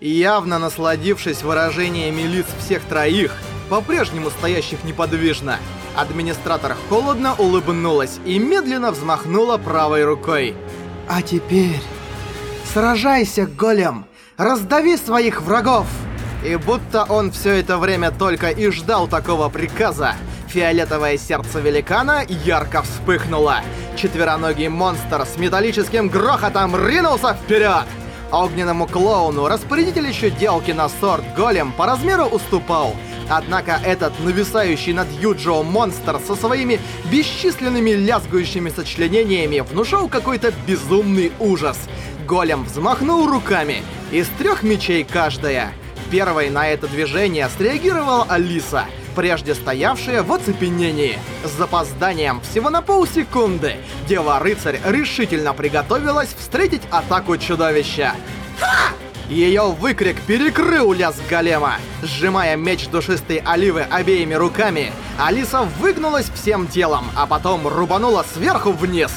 Явно насладившись выражениями лиц всех троих, по-прежнему стоящих неподвижно, администратор холодно улыбнулась и медленно взмахнула правой рукой. «А теперь... сражайся, голем! Раздави своих врагов!» И будто он все это время только и ждал такого приказа, фиолетовое сердце великана ярко вспыхнуло. Четвероногий монстр с металлическим грохотом ринулся вперед! Огненному клоуну распорядитель еще делки на сорт голем по размеру уступал. Однако этот нависающий над Юджио монстр со своими бесчисленными лязгающими сочленениями внушал какой-то безумный ужас. Голем взмахнул руками. Из трех мечей каждая. Первой на это движение среагировала Алиса, прежде стоявшая в оцепенении. С запозданием всего на полсекунды Дева-рыцарь решительно приготовилась встретить атаку чудовища. Ха! Ее выкрик перекрыл лязг голема. Сжимая меч душистой оливы обеими руками, Алиса выгнулась всем телом, а потом рубанула сверху вниз.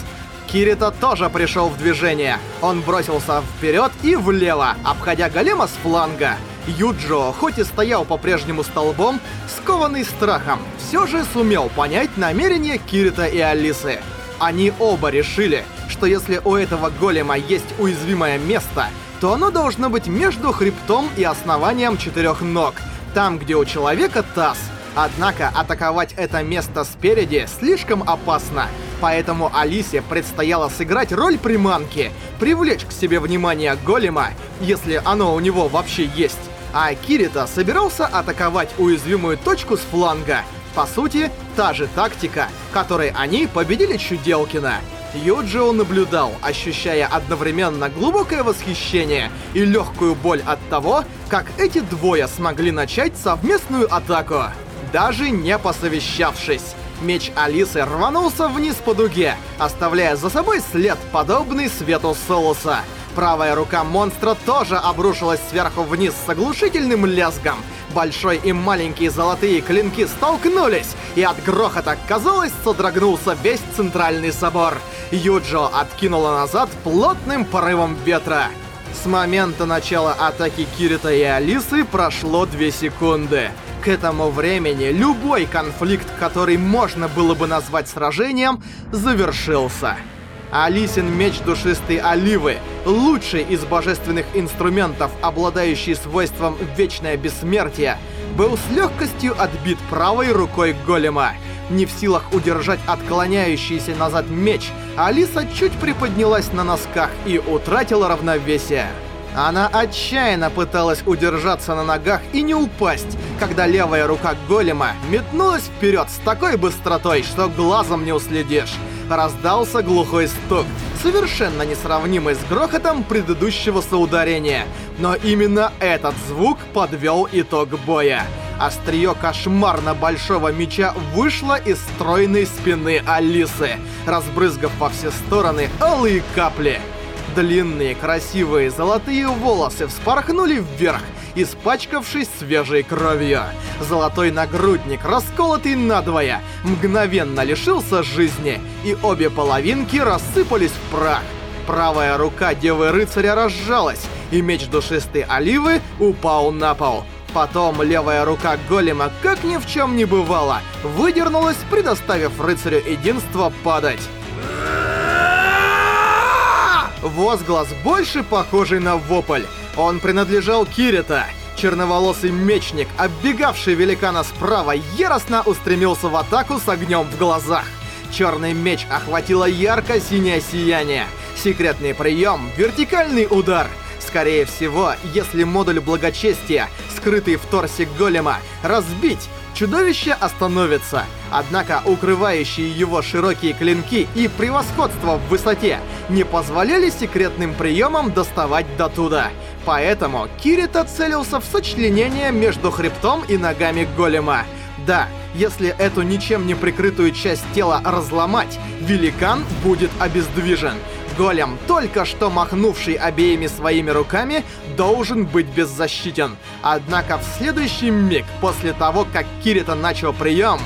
Кирита тоже пришел в движение. Он бросился вперед и влево, обходя голема с фланга. Юджо, хоть и стоял по-прежнему столбом, скованный страхом, все же сумел понять намерения Кирита и Алисы. Они оба решили, что если у этого голема есть уязвимое место, то оно должно быть между хребтом и основанием четырех ног, там, где у человека таз. Однако атаковать это место спереди слишком опасно, поэтому Алисе предстояло сыграть роль приманки, привлечь к себе внимание голема, если оно у него вообще есть, а Кирита собирался атаковать уязвимую точку с фланга. По сути, та же тактика, которой они победили Чуделкина. Юджио наблюдал, ощущая одновременно глубокое восхищение и легкую боль от того, как эти двое смогли начать совместную атаку. Даже не посовещавшись. Меч Алисы рванулся вниз по дуге, оставляя за собой след, подобный свету Солуса. Правая рука монстра тоже обрушилась сверху вниз с оглушительным лязгом. Большой и маленькие золотые клинки столкнулись, и от грохота, казалось, содрогнулся весь центральный собор. Юджо откинула назад плотным порывом ветра. С момента начала атаки Кирита и Алисы прошло 2 секунды. К этому времени любой конфликт, который можно было бы назвать сражением, завершился. Алисин меч душистой оливы, лучший из божественных инструментов, обладающий свойством вечное бессмертие, был с легкостью отбит правой рукой голема. Не в силах удержать отклоняющийся назад меч, Алиса чуть приподнялась на носках и утратила равновесие. Она отчаянно пыталась удержаться на ногах и не упасть, когда левая рука голема метнулась вперед с такой быстротой, что глазом не уследишь. Раздался глухой стук, совершенно несравнимый с грохотом предыдущего соударения. Но именно этот звук подвел итог боя. Острие кошмарно большого меча вышло из стройной спины Алисы, разбрызгав во все стороны алые капли. Длинные, красивые, золотые волосы вспорхнули вверх, испачкавшись свежей кровью. Золотой нагрудник, расколотый надвое, мгновенно лишился жизни, и обе половинки рассыпались в прах. Правая рука Девы-рыцаря разжалась, и меч душистой оливы упал на пол. Потом левая рука голема, как ни в чем не бывало, выдернулась, предоставив рыцарю единство падать. Возглас больше похожий на вопль. Он принадлежал Кирита. Черноволосый мечник, оббегавший великана справа, яростно устремился в атаку с огнем в глазах. Черный меч охватило ярко-синее сияние. Секретный прием — вертикальный удар. Скорее всего, если модуль благочестия, скрытый в торсе голема, разбить, чудовище остановится. Однако укрывающие его широкие клинки и превосходство в высоте не позволяли секретным приемам доставать до туда. Поэтому Кирита целился в сочленение между хребтом и ногами голема. Да, если эту ничем не прикрытую часть тела разломать, великан будет обездвижен. Голем, только что махнувший обеими своими руками, должен быть беззащитен. Однако в следующий миг, после того, как Кирита начал прием,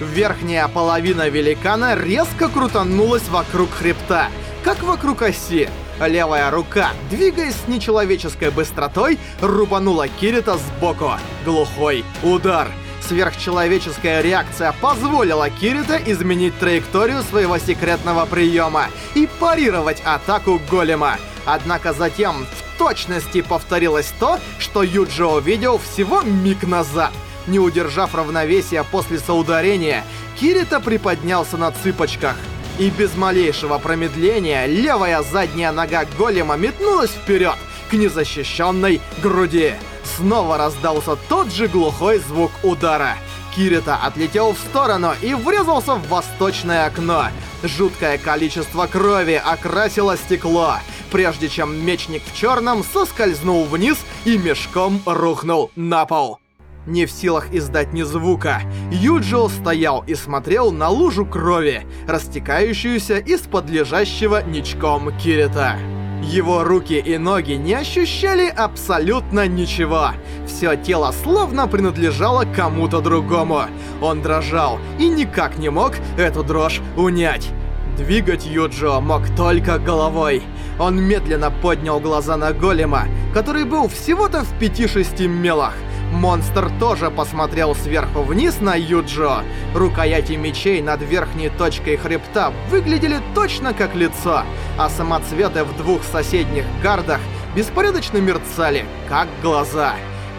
верхняя половина великана резко крутанулась вокруг хребта, как вокруг оси. Левая рука, двигаясь с нечеловеческой быстротой, рубанула Кирита сбоку. Глухой удар. Сверхчеловеческая реакция позволила Кирита изменить траекторию своего секретного приема и парировать атаку голема. Однако затем в точности повторилось то, что Юджио видел всего миг назад. Не удержав равновесия после соударения, Кирита приподнялся на цыпочках. И без малейшего промедления левая задняя нога голема метнулась вперед к незащищенной груди. Снова раздался тот же глухой звук удара. Кирита отлетел в сторону и врезался в восточное окно. Жуткое количество крови окрасило стекло, прежде чем мечник в черном соскользнул вниз и мешком рухнул на пол. Не в силах издать ни звука, Юджио стоял и смотрел на лужу крови, растекающуюся из-под лежащего ничком Кирита. Его руки и ноги не ощущали абсолютно ничего. Все тело словно принадлежало кому-то другому. Он дрожал и никак не мог эту дрожь унять. Двигать Юджио мог только головой. Он медленно поднял глаза на голема, который был всего-то в 5-6 мелах. Монстр тоже посмотрел сверху вниз на Юджо. Рукояти мечей над верхней точкой хребта выглядели точно как лицо, а самоцветы в двух соседних гардах беспорядочно мерцали, как глаза.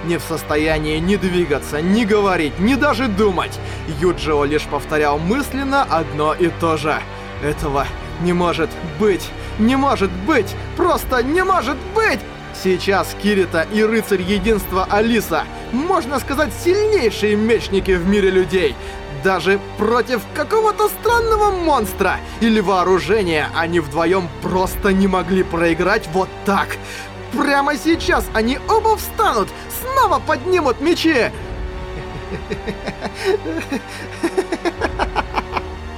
Не в состоянии ни двигаться, ни говорить, ни даже думать, Юджио лишь повторял мысленно одно и то же. Этого не может быть! Не может быть! Просто не может быть! Сейчас Кирита и Рыцарь Единства Алиса, можно сказать, сильнейшие мечники в мире людей. Даже против какого-то странного монстра или вооружения они вдвоем просто не могли проиграть вот так. Прямо сейчас они оба встанут, снова поднимут мечи.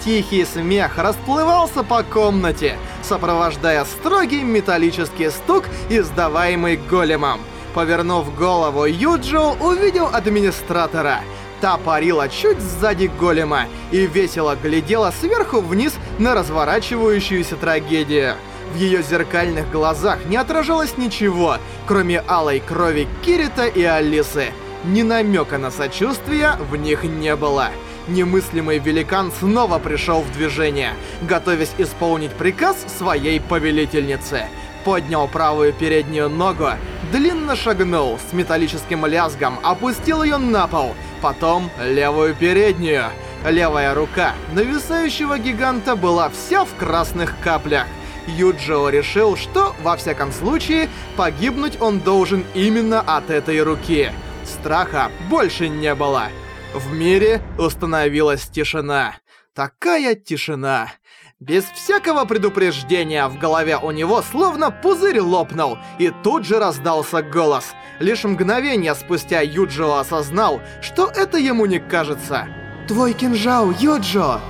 Тихий смех расплывался по комнате, сопровождая строгий металлический стук, издаваемый големом. Повернув голову, Юджо увидел администратора. Та парила чуть сзади голема и весело глядела сверху вниз на разворачивающуюся трагедию. В ее зеркальных глазах не отражалось ничего, кроме алой крови Кирита и Алисы. Ни намека на сочувствие в них не было немыслимый великан снова пришел в движение, готовясь исполнить приказ своей повелительницы. Поднял правую переднюю ногу, длинно шагнул с металлическим лязгом, опустил ее на пол, потом левую переднюю. Левая рука нависающего гиганта была вся в красных каплях. Юджио решил, что, во всяком случае, погибнуть он должен именно от этой руки. Страха больше не было. В мире установилась тишина. Такая тишина. Без всякого предупреждения в голове у него словно пузырь лопнул, и тут же раздался голос. Лишь мгновение спустя Юджио осознал, что это ему не кажется. «Твой кинжал, Юджио!»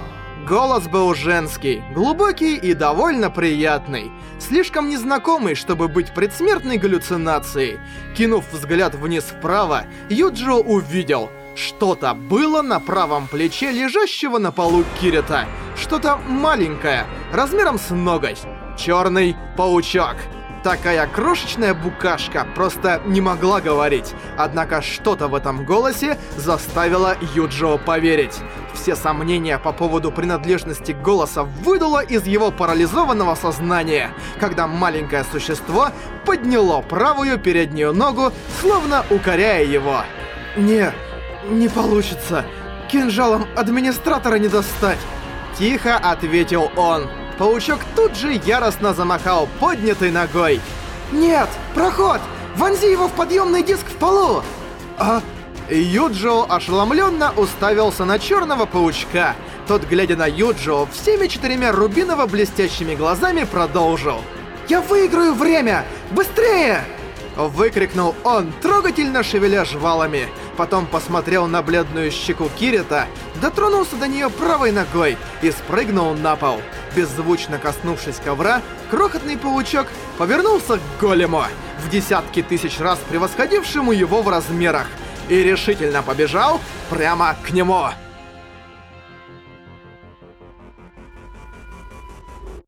Голос был женский, глубокий и довольно приятный. Слишком незнакомый, чтобы быть предсмертной галлюцинацией. Кинув взгляд вниз вправо, Юджио увидел — что-то было на правом плече лежащего на полу Кирита. Что-то маленькое, размером с ноготь. Черный паучок. Такая крошечная букашка просто не могла говорить. Однако что-то в этом голосе заставило Юджио поверить. Все сомнения по поводу принадлежности голоса выдуло из его парализованного сознания, когда маленькое существо подняло правую переднюю ногу, словно укоряя его. «Не, «Не получится. Кинжалом администратора не достать!» Тихо ответил он. Паучок тут же яростно замахал поднятой ногой. «Нет! Проход! Вонзи его в подъемный диск в полу!» «А...» Юджио ошеломленно уставился на черного паучка. Тот, глядя на Юджио, всеми четырьмя рубиново-блестящими глазами продолжил. «Я выиграю время! Быстрее!» Выкрикнул он, трогательно шевеля жвалами. Потом посмотрел на бледную щеку Кирита, дотронулся до нее правой ногой и спрыгнул на пол. Беззвучно коснувшись ковра, крохотный паучок повернулся к голему, в десятки тысяч раз превосходившему его в размерах, и решительно побежал прямо к нему.